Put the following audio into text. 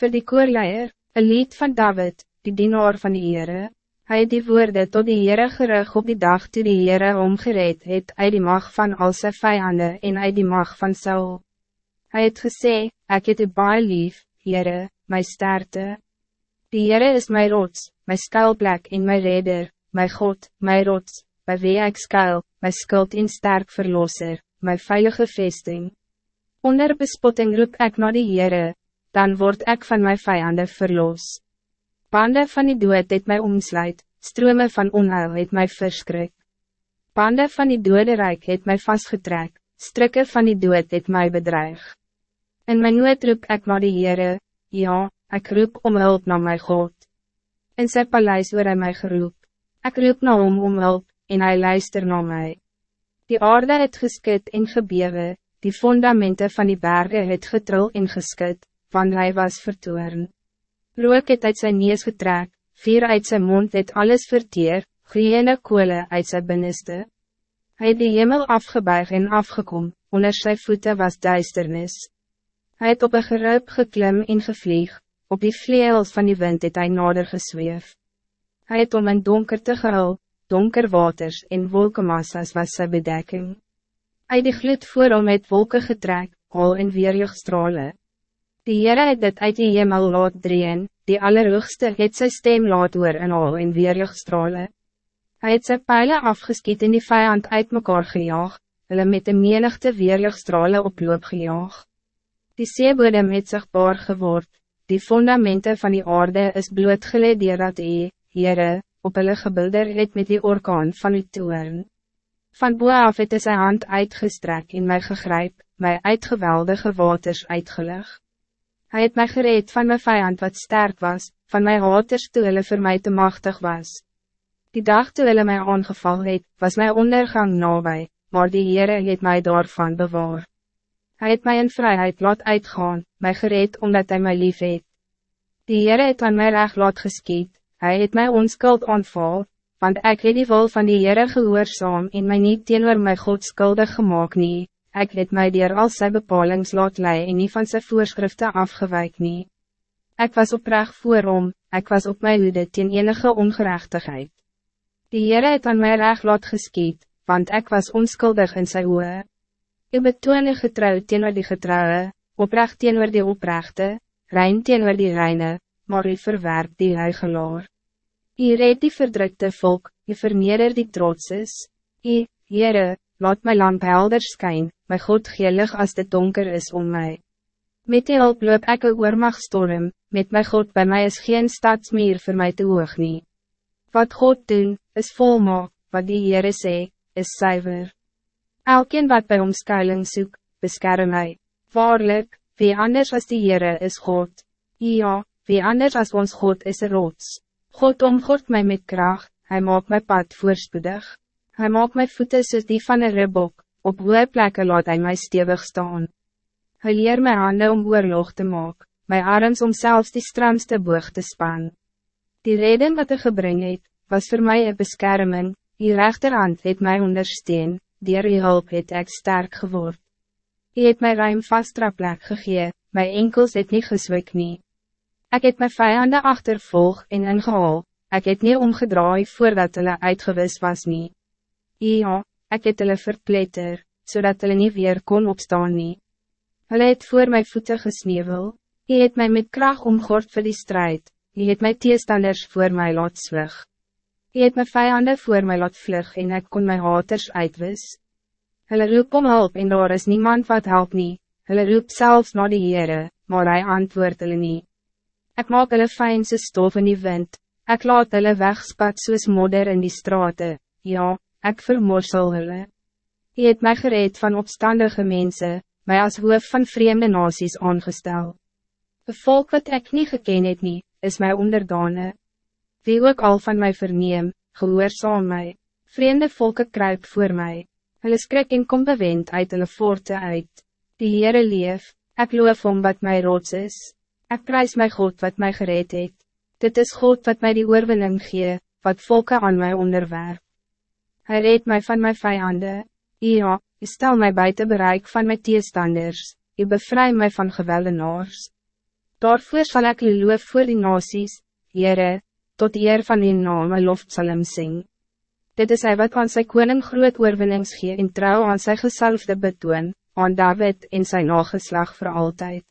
Voor die koorleier, een lied van David, die dienaar van die Heere. Hij het die woorden tot die Heere gerig op die dag toe die Heere omgereed het uit die mag van al sy vijanden en uit die mag van Saul. Hij het gesê, ek het u baie lief, Heere, my sterkte. Die Heere is my rots, my skuilplek en my redder, my God, my rots, by wie ek skuil, my skuld en sterk verlosser, my veilige vesting. Onder bespotting roep ek na die Heere, dan word ik van mijn vijanden verlos. Banden van die dood het mij omsluit, strome van onheil het mij verskrik. Banden van die dode rijk het mij vastgetrek, strikken van die dood het mij bedreig. In mijn nood roep ek na die Heere, ja, ik roep om hulp naar mijn God. In sy paleis word hy my geroep, ek roep na hom om hulp, en hij luister naar mij. Die aarde het geskit en gebewe, die fundamenten van die bergen het getril en geskit, want hij was vertoorn. Rook het uit zijn neus getrek, vier uit zijn mond het alles verteer, gloeiende koele uit zijn binnenste. Hij het die hemel afgebuig en afgekom, onder zijn voeten was duisternis. Hij het op een geruip geklim en gevlieg, op die vleels van die wind het hy nader gesweef. Hij het om een donker te gehul, donker waters en wolkenmassas was zijn bedekking. Hij die gloed voor om het wolken getrek, hol en weerlichtstralen. Die Heere het dit uit die hemel laat dreen, die Allerhoogste het sy stem laat oor in al en weerlig strale. Hy het sy pijlen afgeskiet en die vijand uit mekaar gejaag, hulle met de menigte weerlig strale oploop gejaag. Die seebodem het sigbaar geword, die fundamenten van die aarde is blootgeleid dat hy, Heere, op hulle gebilder het met die orkaan van die toern. Van boaf het hy sy hand uitgestrek en my gegryp, my uitgeweldige waters uitgelig. Hij het mij gereed van mijn vijand wat sterk was, van mijn haters toe hulle vir my te machtig was. Die dag toe hulle my aangeval het, was mijn ondergang nabij, maar die Heere het mij daarvan bewaar. Hij het mij in vrijheid laat uitgaan, mij gereed omdat hij mij lief het. Die Heere het aan mij recht laat geskiet, hij het mij onskuld aanval, want ik het die wil van die Heere gehoorzaam en mij niet teenoor my God skuldig gemaakt nie, Ik het mij dier al sy bepalings laat lei en nie van sy voorschriften afgewijk nie. Ik was oprecht voor hom, ik was op my hoede teen enige ongerechtigheid. Die Heere het aan my recht laat geskiet, want ik was onskuldig in sy oe. U betoon getrouw teenoor die getrouwe, oprecht teenoor die oprechte, rein teenoor die reine, maar u verwerp die huigelaar. U red die verdrukte volk, u verneder die trotses. U, Heere, laat my lamp helder skyn, my God gelig als het donker is om mij. Met die hulp loop ek een oormagstorm, met my God bij mij is geen stadsmeer voor mij te hoog nie. Wat God doen, is volmaak, wat die Heere sê, is zuiver. Elkeen wat bij ons skuiling soek, beskerm hy. Waarlik, wie anders als die Heere is God. Ja, wie anders als ons God is een rots. God omgort mij met kracht, hij maakt mijn pad voorspoedig. Hij maakt mijn voeten soos die van een ribbok, op hoe plekken laat hij mij stevig staan. Hij leer mijn handen om oorlog te maken, mijn arms om zelfs die stramste boog te span. Die reden wat hij gebring het, was voor mij een bescherming, die rechterhand het mij ondersteun, die die hulp het ek sterk geword. Hij het mij ruim vastra plek gegee, mijn enkels het niet geswik nie. Ek het mijn vijanden achtervolg en ingehaal, ek het nie omgedraai voordat hulle uitgewis was nie. Ja, ik het hulle verpletter, zodat hulle nie weer kon opstaan nie. Hulle het voor my voete gesnevel, hy het my met kracht omgord vir die strijd, hy het my teestanders voor my laat zwig. Hy het my vijanden voor my laat vlug en ik kon my haters uitwis. Hulle roep om hulp en daar is niemand wat help nie, hulle roep zelfs naar die Heere, maar hy antwoord hulle nie. Ek maak hulle fijnse stof in die wind, ek laat hulle wegspat soos modder in die straten, ja, ik vermorsel hulle. Hy het my gereed van opstandige mensen, mij als hoof van vreemde nasies aangestel. Een volk wat ik niet geken het nie, is my onderdane. Wie ook al van mij verneem, gehoorzaam mij. Vreemde volken kruip voor mij. Hulle skrik en kom bewend uit hulle voorte uit. Die Heere leef, ik loof om wat mij rots is. Ik prijs my God wat mij gereed het. Dit is God wat mij die oorwinning gee, wat volken aan mij onderwerp. Hij reed mij van mijn vijanden. Ja, je stel mij buiten bereik van mijn tegenstanders. Je bevrijd mij van geweldenaars. Daarvoor zal ik u loof voor die nasies, Heere, tot eer van die naam en lof sal hem sing. Dit is hy wat aan sy koning groot oorwinnings gee en trouw aan sy gesalfde betoon, aan David en zijn nageslag voor altijd.